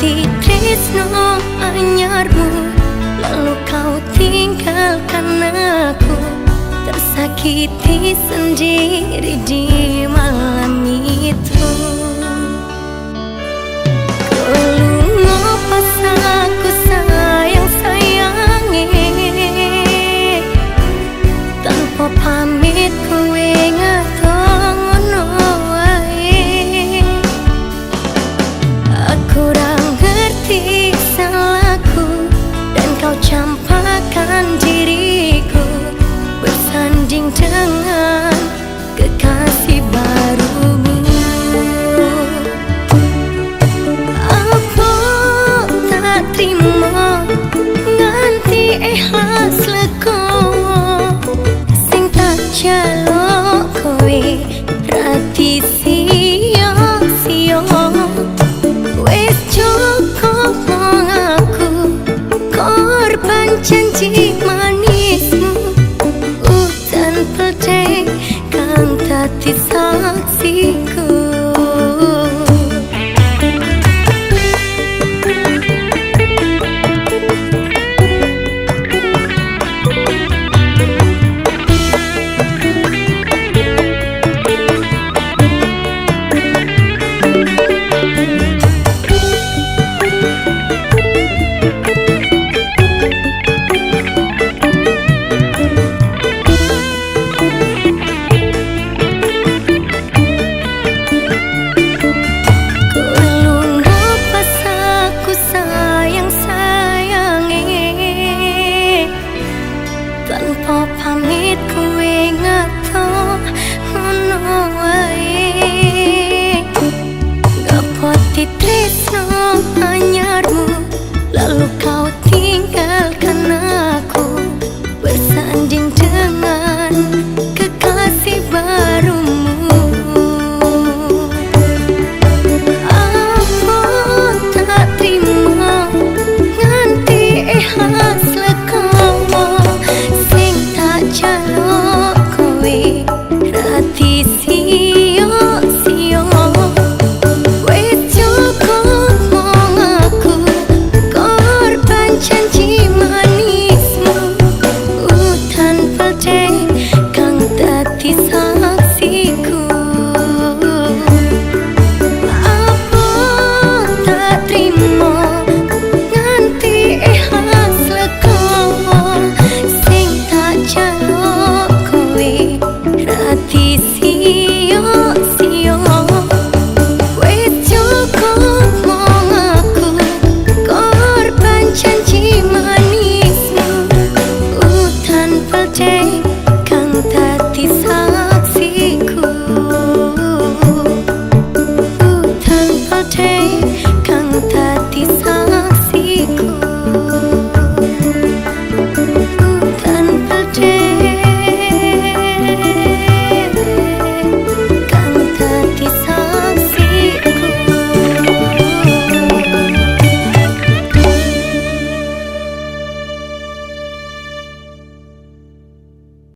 Ati Trisno anyarmu Lalu kau tinggalkan aku. Tersakiti sendiri diri dan diriku bersanding dengan kekasih baru Aku tak terima nanti ikhlas leku sing tak jaluk kowe rati Terima kasih. साथी साक्षी क me.